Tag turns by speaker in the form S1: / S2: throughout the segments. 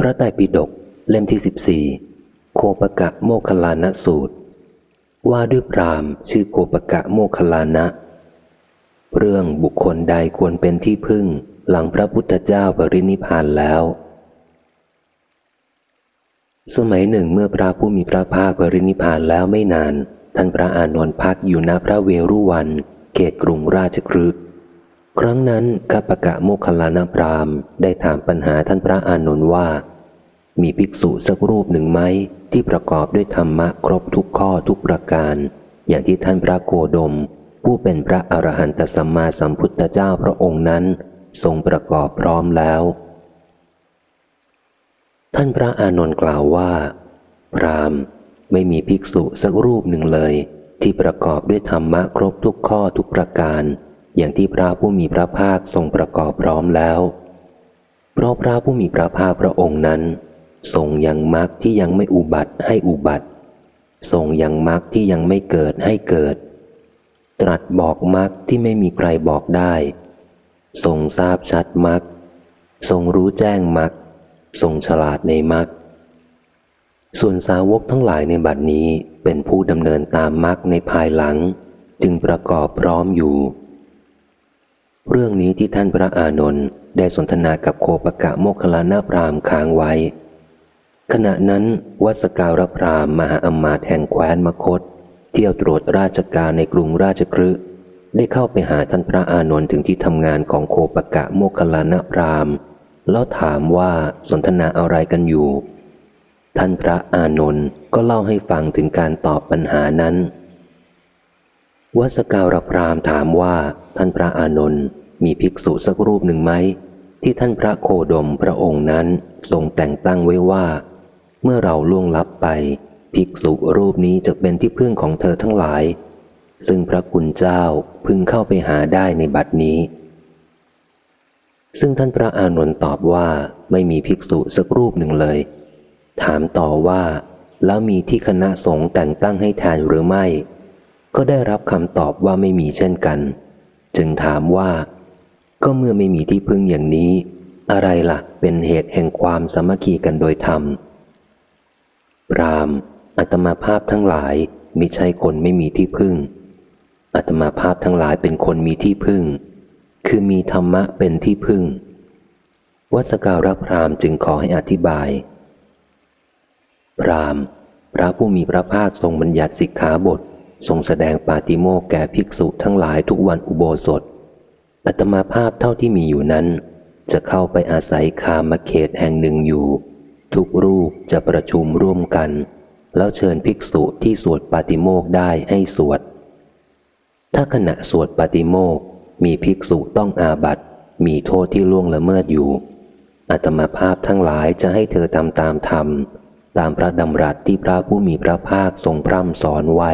S1: พระไตรปิฎกเล่มที่สิบสี่โคปกะโมคลานะสูตร ว่าด้วยพรามชื่อโคปกะโมคลานะ เรื่องบุคคลใดควรเป็นที่พึ่งหลังพระพุทธเจ้าปรินิพานแล้ว สมัยหนึ่งเมื่อพระผู้มีพระภาคปรินิพานแล้วไม่นาน ท่านพระอานนท์พักอยู่ณพระเวรุวัน เขตกรุงราชครึก ครั้งนั้นกัปกะโมคลานาพรามได้ถามปัญหาท่านพระอานนท์ว่า มีภิกษุสักรูปหนึ่งไหมที่ประกอบด้วยธรรมะครบทุกข้อทุกประการ อย่างที่ท่านพระโคดม ผู้เป็นพระอรหันตสัมมาสัมพุทธเจ้าพระองค์นั้น ทรงประกอบพร้อมแล้ว ท่านพระอานนท์กล่าวว่า พรามไม่มีภิกษุสักรูปหนึ่งเลย ที่ประกอบด้วยธรรมะครบทุกข้อทุกประการ อย่างที่พระผู้มีพระภาคทรงประกอบพร้อมแล้ว เพราะพระผู้มีพระภาคพระองค์นั้นทรงยังมรรคที่ยังไม่อุบัติให้อุบัติทรงยังมรรคที่ยังไม่เกิดให้เกิด ตรัสบอกมรรคที่ไม่มีใครบอกได้ทรงทราบชัดมรรคทรงรู้แจ้งมรรคทรงฉลาดในมรรคส่วนสาวกทั้งหลายในบัดนี้เป็นผู้ดำเนินตามมรรคในภายหลัง จึงประกอบพร้อมอยู่ เรื่องนี้ที่ท่านพระอานนท์ได้สนทนากับโคปกะโมคลานาพรามค้างไว้ ขณะนั้นวัสการพรามมหาอมาตแห่งแคว้นมคต เที่ยวตรวจราชการในกรุงราชครืได้เข้าไปหาท่านพระอานนท์ถึงที่ทำงานของโคปกะโมคลานาพรามแล้วถามว่าสนทนาอะไรกันอยู่ ท่านพระอานนท์ก็เล่าให้ฟังถึงการตอบปัญหานั้น วัสการพรามถามว่าท่านพระอานนท์ มีภิกษุสักรูปหนึ่งไหม ที่ท่านพระโคดมพระองค์นั้นทรงแต่งตั้งไว้ว่า เมื่อเราล่วงลับไป ภิกษุรูปนี้จะเป็นที่พึ่งของเธอทั้งหลาย ซึ่งพระคุณเจ้าพึงเข้าไปหาได้ในบัดนี้ ซึ่งท่านพระอานนท์ตอบว่าไม่มีภิกษุสักรูปหนึ่งเลย ถามต่อว่า แล้วมีที่คณะสงฆ์แต่งตั้งให้แทนหรือไม่ ก็ได้รับคำตอบว่าไม่มีเช่นกัน จึงถามว่า ก็เมื่อไม่มีที่พึ่งอย่างนี้ อะไรละ่ะ เป็นเหตุแห่งความสามัคคีกันโดยธรรมพรามอัตมาภาพทั้งหลายมิใช่คนไม่มีที่พึ่ง อัตมาภาพทั้งหลายเป็นคนมีที่พึ่ง คือมีธรรมะเป็นที่พึ่ง วัสการพรามจึงขอให้อธิบาย พรามพระผู้มีพระภาคทรงบัญญัติสิกขาบท ทรงแสดงปาติโมกแก่ภิกษุทั้งหลายทุกวันอุโบสถ อัตมาภาพเท่าที่มีอยู่นั้น จะเข้าไปอาศัยคามเขตแห่งหนึ่งอยู่ ทุกรูปจะประชุมร่วมกัน แล้วเชิญภิกษุที่สวดปาติโมกได้ให้สวด ถ้าขณะสวดปาติโมกมีภิกษุต้องอาบัตมีโทษที่ล่วงละเมิดอยู่อัตมาภาพทั้งหลายจะให้เธอทำตามธรรม ตามพระดำรัสที่พระผู้มีพระภาคทรงพร่ำสอนไว้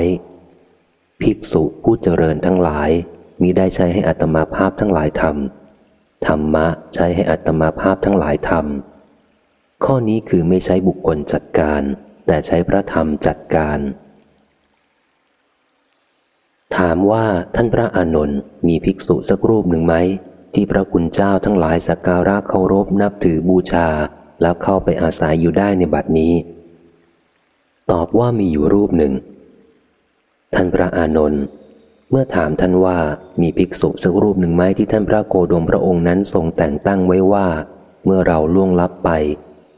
S1: ภิกษุผู้เจริญทั้งหลาย มิได้ใช้ให้อัตมาภาพทั้งหลายทำธรรมะใช้ให้อัตมาภาพทั้งหลายทำข้อนี้คือไม่ใช้บุคคลจัดการ แต่ใช้พระธรรมจัดการ ถามว่าท่านพระอานนท์มีภิกษุสักรูปหนึ่งไหมที่พระคุณเจ้าทั้งหลายสักการะเคารพนับถือบูชา แล้วเข้าไปอาศัยอยู่ได้ในบัดนี้ ตอบว่ามีอยู่รูปหนึ่ง ท่านพระอานนท์ เมื่อถามท่านว่ามีภิกษุสักรูปหนึ่งไหมที่ท่านพระโกดมพระองค์นั้นทรงแต่งตั้งไว้ว่า เมื่อเราล่วงลับไป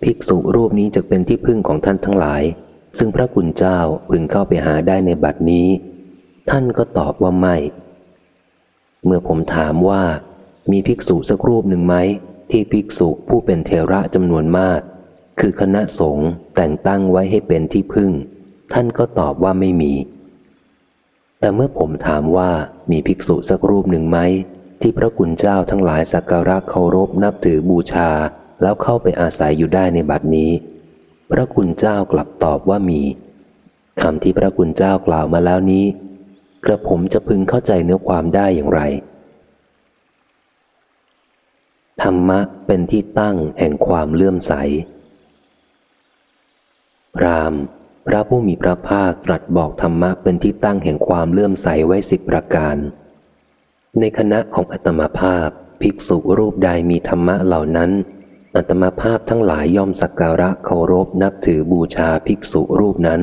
S1: ภิกษุรูปนี้จะเป็นที่พึ่งของท่านทั้งหลาย ซึ่งพระคุณเจ้าพึงเข้าไปหาได้ในบัดนี้ ท่านก็ตอบว่าไม่ เมื่อผมถามว่า มีภิกษุสักรูปหนึ่งไหมที่ภิกษุผู้เป็นเทระจำนวนมาก คือคณะสงฆ์แต่งตั้งไว้ให้เป็นที่พึ่ง ท่านก็ตอบว่าไม่มี แต่เมื่อผมถามว่ามีภิกษุสักรูปหนึ่งไหม ที่พระคุณเจ้าทั้งหลายสักการะเคารพนับถือบูชา แล้วเข้าไปอาศัยอยู่ได้ในบัดนี้ พระคุณเจ้ากลับตอบว่ามีคำที่พระคุณเจ้ากล่าวมาแล้วนี้ กระผมจะพึงเข้าใจเนื้อความได้อย่างไร ธรรมะเป็นที่ตั้งแห่งความเลื่อมใสพราม พระผู้มีพระภาคตรัสบอกธรรมะเป็นที่ตั้งแห่งความเลื่อมใสไว้สิบประการ ในคณะของอัตมาภาพ ภิกษุรูปใดมีธรรมะเหล่านั้น อัตมาภาพทั้งหลายย่อมสักการะเคารพนับถือบูชาภิกษุรูปนั้น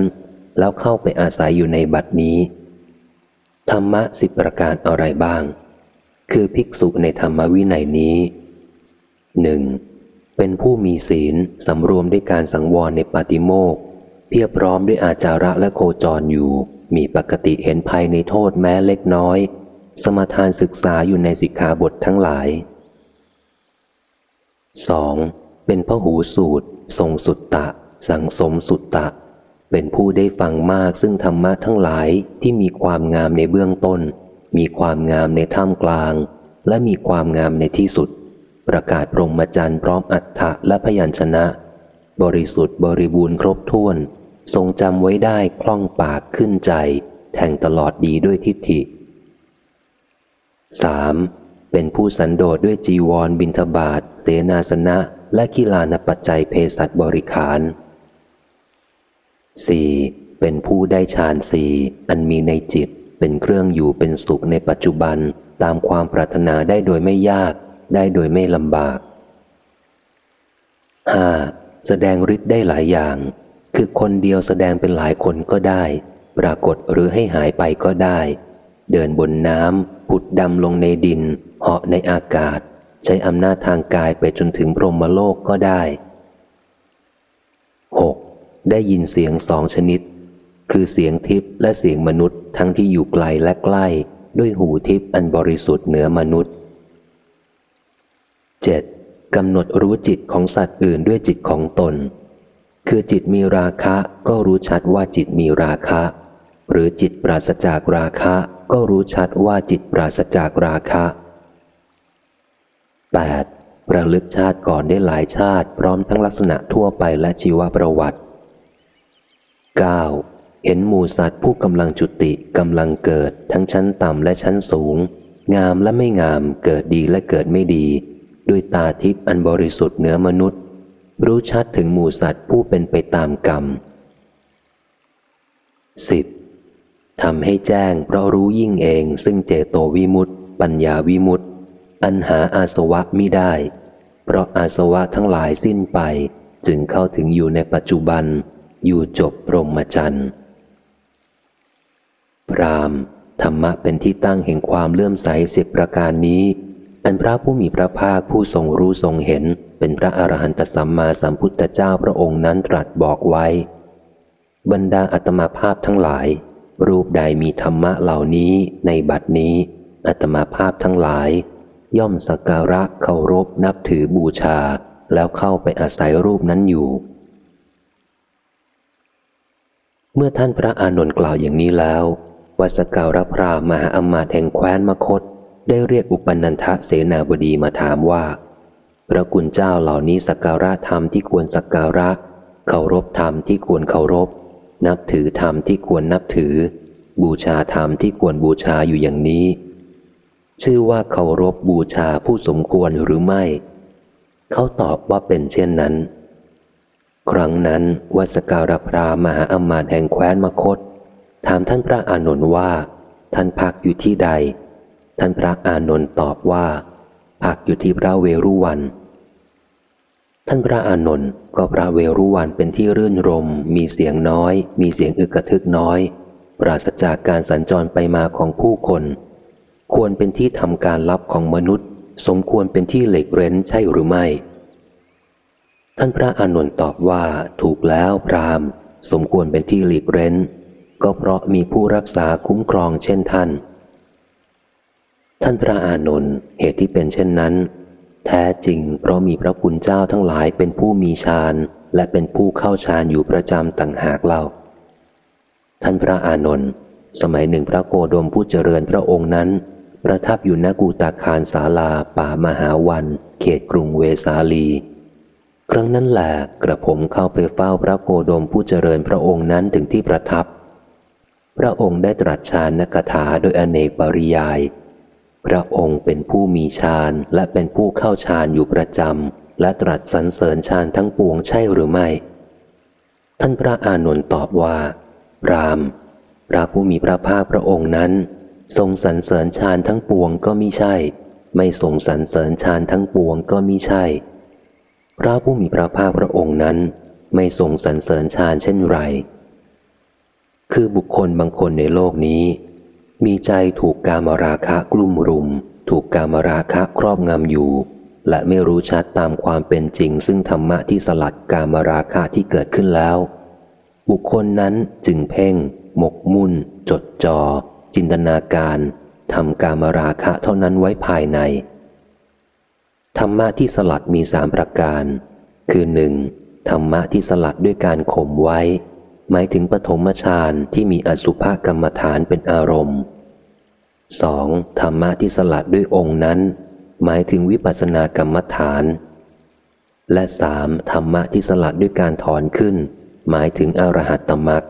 S1: แล้วเข้าไปอาศัยอยู่ในบัดนี้ ธรรมะสิบประการอะไรบ้าง คือภิกษุในธรรมวินัยนี้หนึ่งเป็นผู้มีศีลสำรวมด้วยการสังวรในปาติโมก เพียบพร้อมด้วยอาจาระและโคจรอยู่ มีปกติเห็นภัยในโทษแม้เล็กน้อย สมทานศึกษาอยู่ในสิกขาบททั้งหลาย 2. เป็นพระหูสูตร ทรงสุตตะ สังสมสุตตะ เป็นผู้ได้ฟังมากซึ่งธรรมะทั้งหลายที่มีความงามในเบื้องต้น มีความงามในท่ามกลาง และมีความงามในที่สุด ประกาศพรหมจรรย์พร้อมอัฏฐะและพยัญชนะ บริสุทธิ์บริบูรณ์ครบถ้วน ทรงจำไว้ได้คล่องปากขึ้นใจ แทงตลอดดีด้วยทิฏฐิ 3. เป็นผู้สันโดษด้วยจีวรบินทบาท เสนาสนะ และกีฬานปัจจัยเพสัตบริขาร 4. เป็นผู้ได้ฌานสีอันมีในจิต เป็นเครื่องอยู่เป็นสุขในปัจจุบันตามความปรารถนาได้โดยไม่ยาก ได้โดยไม่ลำบาก 5. แสดงฤทธิ์ได้หลายอย่าง คือคนเดียวแสดงเป็นหลายคนก็ได้ ปรากฏหรือให้หายไปก็ได้ เดินบนน้ำผุดดำลงในดิน เหาะในอากาศ ใช้อำนาจทางกายไปจนถึงพรหมโลกก็ได้ 6. ได้ยินเสียงสองชนิด คือเสียงทิพย์และเสียงมนุษย์ทั้งที่อยู่ไกลและใกล้ ด้วยหูทิพย์อันบริสุทธิ์เหนือมนุษย์ 7. กำหนดรู้จิตของสัตว์อื่นด้วยจิตของตน คือจิตมีราคะก็รู้ชัดว่าจิตมีราคะ หรือจิตปราศจากราคะก็รู้ชัดว่าจิตปราศจากราคะ 8. ประลึกชาติก่อนได้หลายชาติ พร้อมทั้งลักษณะทั่วไปและชีวประวัติ 9. เห็นหมูสัตว์ผู้กำลังจุติกำลังเกิด ทั้งชั้นต่ำและชั้นสูง งามและไม่งามเกิดดีและเกิดไม่ดี ด้วยตาทิพย์อันบริสุทธิ์เหนือมนุษย์ รู้ชัดถึงหมูสัตว์ผู้เป็นไปตามกรรม 10. ทำให้แจ้งเพราะรู้ยิ่งเองซึ่งเจโตวิมุตติ ปัญญาวิมุตติ อันหาอาสวะมิได้ เพราะอาสวะทั้งหลายสิ้นไปจึงเข้าถึงอยู่ในปัจจุบัน อยู่จบพรหมจรรย์พรามธรรมะเป็นที่ตั้งแห่งความเลื่อมใสสิบประการนี้ อันพระผู้มีพระภาคผู้ทรงรู้ทรงเห็น เป็นพระอรหันตสัมมาสัมพุทธเจ้าพระองค์นั้นตรัสบอกไว้ บรรดาอัตมาภาพทั้งหลาย รูปใดมีธรรมะเหล่านี้ในบัดนี้ อัตมาภาพทั้งหลาย ย่อมสักการะเคารพนับถือบูชา แล้วเข้าไปอาศัยรูปนั้นอยู่ เมื่อท่านพระอานนท์กล่าวอย่างนี้แล้ววัสการพรามหาอมาตย์แห่งแคว้นมคต ได้เรียกอุปนันทะเสนาบดีมาถามว่า พระกุณเจ้าเหล่านี้สักการะธรรมที่ควรสักการะ เคารพธรรมที่ควรเคารพ นับถือธรรมที่ควรนับถือ บูชาธรรมที่ควรบูชาอยู่อย่างนี้ ชื่อว่าเคารพบูชาผู้สมควรหรือไม่ เขาตอบว่าเป็นเช่นนั้น ครั้งนั้นวัสการพรามหาอมาตย์แห่งแคว้นมคตถามท่านพระอานนท์ว่า ท่านพักอยู่ที่ใด ท่านพระอานนท์ตอบว่า พักอยู่ที่พระเวรุวัน ท่านพระอานนท์ก็พระเวรุวันเป็นที่รื่นรม มีเสียงน้อย มีเสียงอึกระทึกน้อย ปราศจากการสัญจรไปมาของผู้คน ควรเป็นที่ทำการลับของมนุษย์ สมควรเป็นที่เหล็กเร้นใช่หรือไม่ ท่านพระอานนท์ตอบว่าถูกแล้วพรามสมควรเป็นที่หลีกเร้น ก็เพราะมีผู้รักษาคุ้มครองเช่นท่าน ท่านพระอานนท์เหตุที่เป็นเช่นนั้น แท้จริงเพราะมีพระคุณเจ้าทั้งหลายเป็นผู้มีฌานและเป็นผู้เข้าฌานอยู่ประจำต่างหากเล่า ท่านพระอานนท์สมัยหนึ่งพระโคดมผู้เจริญพระองค์นั้น ประทับอยู่ณกูตาคารศาลาป่ามหาวัน เขตกรุงเวสาลี ครั้งนั้นแหละกระผมเข้าไปเฝ้าพระโคดมผู้เจริญพระองค์นั้นถึงที่ประทับ พระองค์ได้ตรัสฌานนกถาโดยอเนกปริยาย พระองค์เป็นผู้มีฌานและเป็นผู้เข้าฌานอยู่ประจำและตรัสสรรเสริญฌานทั้งปวงใช่หรือไม่ ท่านพระอานนท์ตอบว่ารามพระผู้มีพระภาคพระองค์นั้น ทรงสรรเสริญฌานทั้งปวงก็มิใช่ ไม่ทรงสรรเสริญฌานทั้งปวงก็มิใช่ พระผู้มีพระภาคพระองค์นั้น ไม่ทรงสรรเสริญชาญเช่นไร คือบุคคลบางคนในโลกนี้ มีใจถูกกามราคะกลุ่มรุม ถูกกามราคะครอบงำอยู่ และไม่รู้ชัดตามความเป็นจริง ซึ่งธรรมะที่สลัดกามราคะที่เกิดขึ้นแล้ว บุคคลนั้นจึงเพ่ง หมกมุ่น จดจอ่อจินตนาการทำกามราคะเท่านั้นไว้ภายใน ธรรมะที่สลัดมีสามประการ คือหนึ่งธรรมะที่สลัดด้วยการข่มไว้ หมายถึงปฐมฌานที่มีอสุภกรรมฐานเป็นอารมณ์ 2. ธรรมะที่สลัดด้วยองค์นั้น หมายถึงวิปัสสนากรรมฐาน และสามธรรมะที่สลัดด้วยการถอนขึ้น หมายถึงอรหัตตมรรค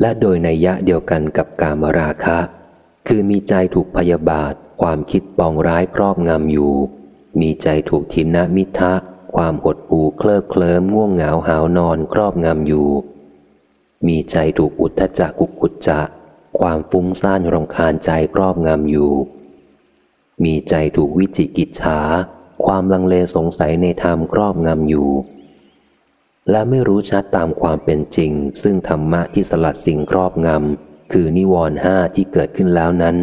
S1: และโดยในยะเดียวกันกับกามราคะ คือมีใจถูกพยาบาท ความคิดปองร้ายครอบงำอยู่ มีใจถูกทินนามิทะ ความหดหู่เคลิบเคลิ้มง่วงเหงาหาวนอนครอบงำอยู่ มีใจถูกอุทธจักกุกุจจะ ความฟุ้งซ่านรำคาญใจครอบงำอยู่ มีใจถูกวิจิกิจฉา ความลังเลสงสัยในธรรมครอบงำอยู่ และไม่รู้ชัดตามความเป็นจริง ซึ่งธรรมะที่สลัดสิ่งครอบงำคือนิวรณ์ห้าที่เกิดขึ้นแล้วนั้น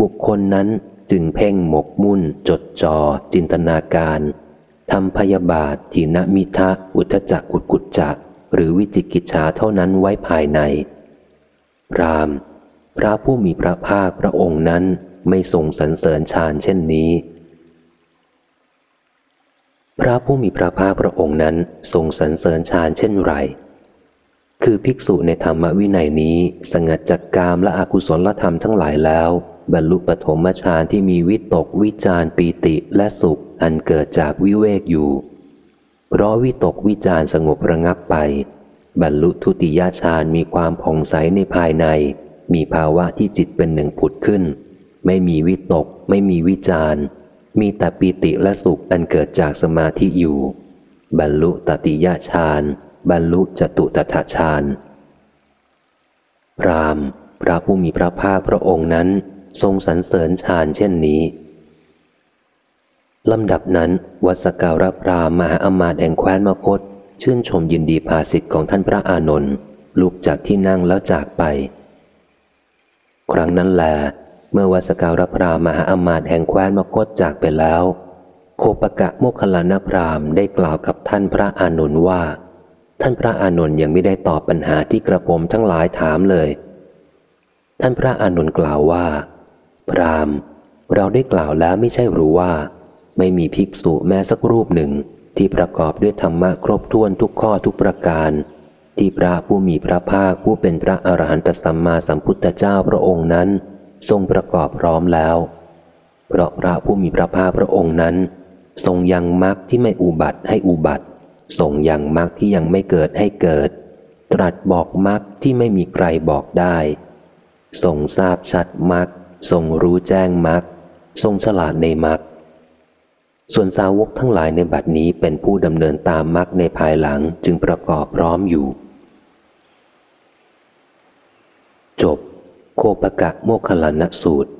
S1: บุคคลนั้นจึงเพ่งหมกมุ่น จดจอ่อจินตนาการ ทำพยาบาททีนมิทะอุทจักกุกุจจะหรือวิจิกิจฉาเท่านั้นไว้ภายใน พรามพระผู้มีพระภาคพระองค์นั้นไม่ทรงสรรเสริญฌานเช่นนี้ พระผู้มีพระภาคพระองค์นั้นทรงสรรเสริญฌานเช่นไร คือภิกษุในธรรมวินัยนี้สงัดจากกามและอกุศลธรรมทั้งหลายแล้ว บรรลุปฐมฌานที่มีวิตกวิจารปีติและสุขอันเกิดจากวิเวกอยู่ เพราะวิตกวิจารสงบระงับไป บรรลุทุติยฌานมีความผ่องใสในภายใน มีภาวะที่จิตเป็นหนึ่งผุดขึ้น ไม่มีวิตก ไม่มีวิจารมีแต่ปีติและสุขอันเกิดจากสมาธิอยู่ บรรลุตติยฌานบรรลุจตุตถฌานพรามพระผู้มีพระภาคพระองค์นั้น ทรงสรรเสริญฌานเช่นนี้ลำดับนั้นวัสการพรามหาอมาตแห่งแคว้นมคต ชื่นชมยินดีภาสิทธิ์ของท่านพระอานนท์ลุกจากที่นั่งแล้วจากไป ครั้งนั้นแล เมื่อวัสการพรามหาอมาตแห่งแคว้นมคตจากไปแล้ว โคปกะโมคลานพรามได้กล่าวกับท่านพระอานนท์ว่า ท่านพระอานนท์ยังไม่ได้ตอบปัญหาที่กระผมทั้งหลายถามเลย ท่านพระอานนท์กล่าวว่า ราม เราได้กล่าวแล้วไม่ใช่รู้ว่า ไม่มีภิกษุแม้สักรูปหนึ่งที่ประกอบด้วยธรรมะครบถ้วนทุกข้อทุกประการ ที่พระผู้มีพระภาคผู้เป็นพระอรหันตสัมมาสัมพุทธเจ้าพระองค์นั้น ทรงประกอบพร้อมแล้ว เพราะพระผู้มีพระภาคพระองค์นั้น ทรงยังมรรคที่ไม่อุบัติให้อุบัติทรงยังมรรคที่ยังไม่เกิดให้เกิด ตรัสบอกมรรคที่ไม่มีใครบอกได้ทรงทราบชัดมรรค ทรงรู้แจ้งมรรคทรงฉลาดในมรรคส่วนสาวกทั้งหลายในบัดนี้เป็นผู้ดำเนินตามมรรคในภายหลังจึงประกอบพร้อมอยู่ จบ โคปกะโมคลานสูตร